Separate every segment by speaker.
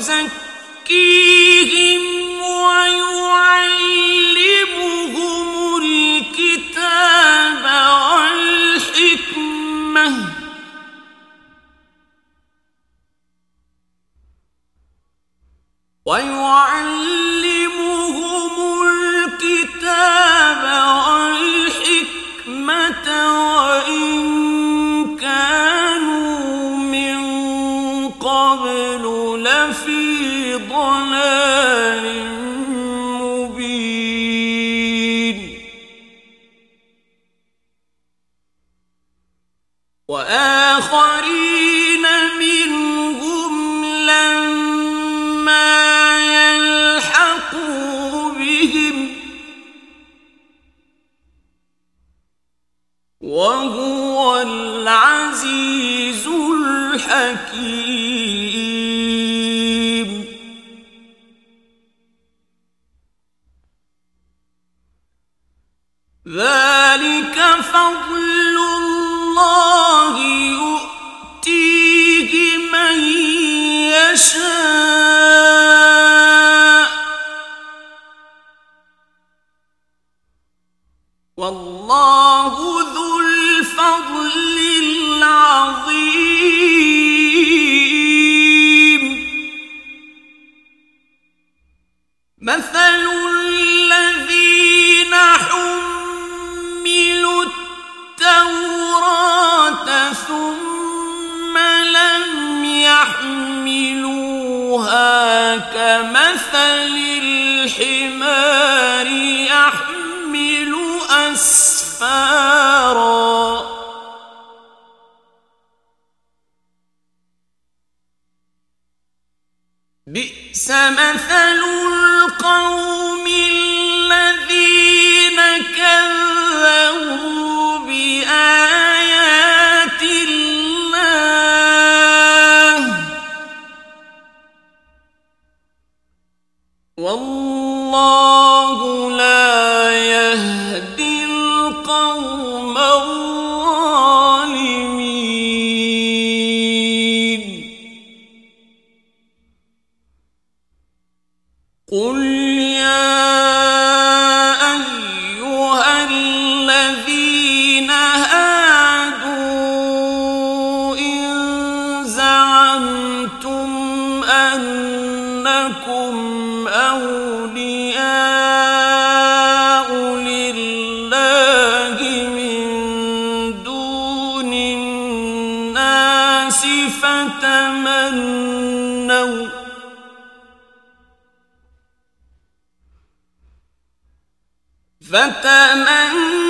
Speaker 1: يزكي وآخرين منهم لما يلحقوا بهم وهو العزيز الحكيم. ذلك فضل يشاء والله ذو الفضل مثل الحمار أسفارا بئس مثل القوم زعمتم أنكم أولياء لله من دون الناس فتمنوا فتمنوا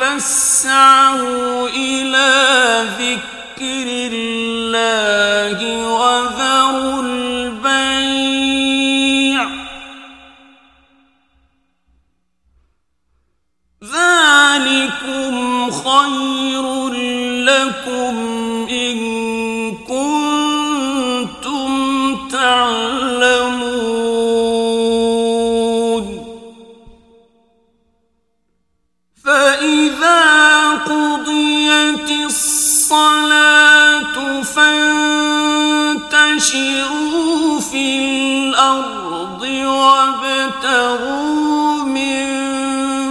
Speaker 1: فاسعوا إلى ذكر الله وذروا البيع ذلكم خير لكم الصلاة فانتشروا في الأرض وابتغوا من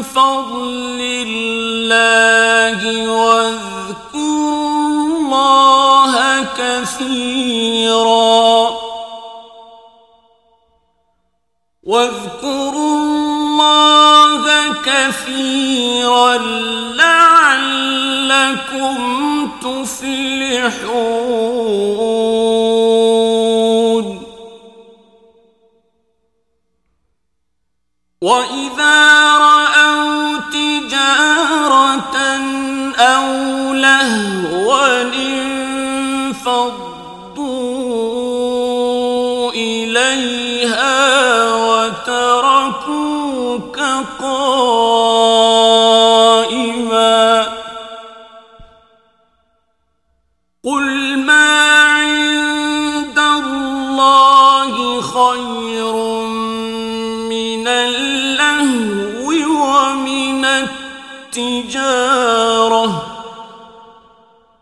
Speaker 1: فضل الله واذكروا الله كثيرا واذكروا الله كثيرا لعلكم تفلحون. وإذا رأوا تجارة أو لهوا النار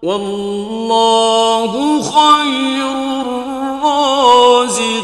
Speaker 1: والله خير الرازقين.